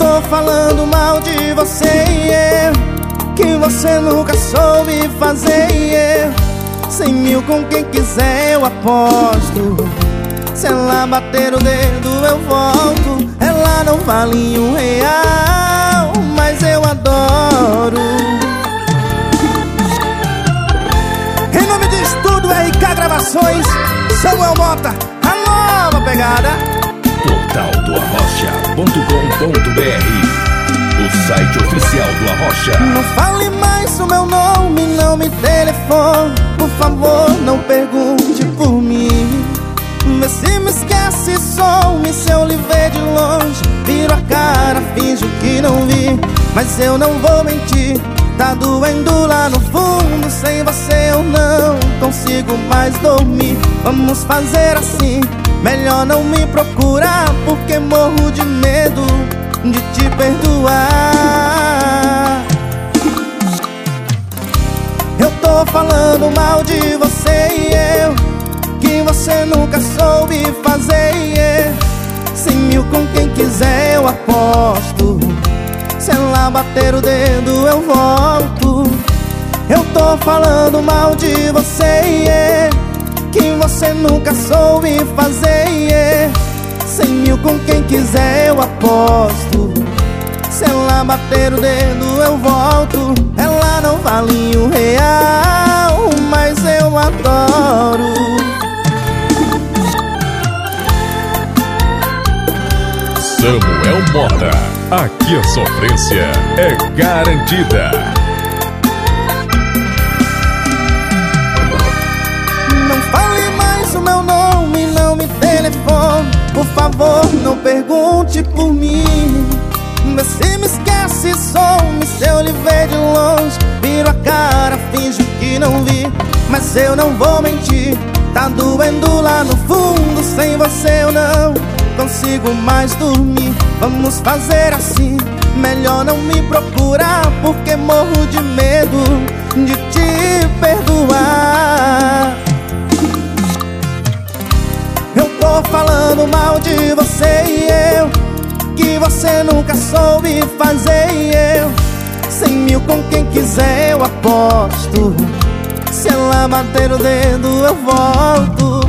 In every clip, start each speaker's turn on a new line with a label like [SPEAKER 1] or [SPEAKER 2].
[SPEAKER 1] tô falando mal de você e Que você nunca soube fazer e eu Cem mil com quem quiser eu aposto. Se ela bater o dedo eu volto. Ela não vale um real Mas eu adoro. Em nome de Estudo RK Gravações Samuel Mota, a nova pegada
[SPEAKER 2] Arrocha.com.br O site oficial do Arrocha
[SPEAKER 1] Não fale mais o meu nome, não me telefone Por favor, não pergunte por mim Vê se me esquece, some se eu lhe ver de longe Viro a cara, finjo que não vi Mas eu não vou mentir Tá doendo lá no fundo Sem você eu não consigo mais dormir Vamos fazer assim Melhor não me procurar Porque morro de de te perdoar. Eu tô falando mal de você e eu Que você nunca soube fazer. E eu Cem mil com quem quiser eu aposto. Se ela bater o dedo eu volto. Eu tô falando mal de você e eu que você nunca soube fazer. Cem mil com quem quiser eu aposto. Se ela bater o dedo eu volto. Ela não vale um real Mas eu adoro.
[SPEAKER 2] Samuel Mota Aqui a sofrência é garantida
[SPEAKER 1] favor, não pergunte por mim. Vê se me esquece, some se eu lhe ver de longe. Viro a cara, finjo que não vi Mas eu não vou mentir. Tá doendo lá no fundo Sem você eu não consigo mais dormir. Vamos fazer assim Melhor não me procurar Porque morro de medo de te perdoar tô falando mal de você e eu Que você nunca soube fazer e eu. Cem mil com quem quiser eu aposto Se ela bater o dedo eu volto.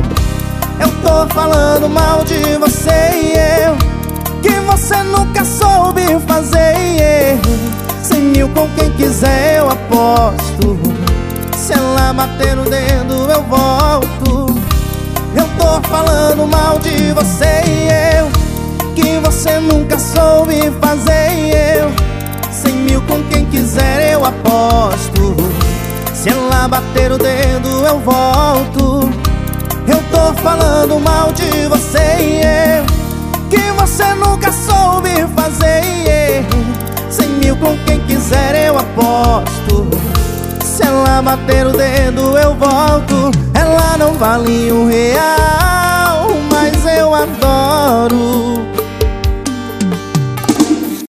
[SPEAKER 1] Eu tô falando mal de você e eu Que você nunca soube fazer e eu. Cem mil com quem quiser eu aposto Se ela bater o dedo eu volto eu tô falando mal de você e eu Que você nunca soube fazer e eu. Cem mil com quem quiser eu aposto. Se ela bater o dedo eu volto. Eu tô falando mal de você e eu Que você nunca soube fazer e eu. Cem mil com quem quiser eu aposto Se ela bater o dedo eu volto. Ela não vale um real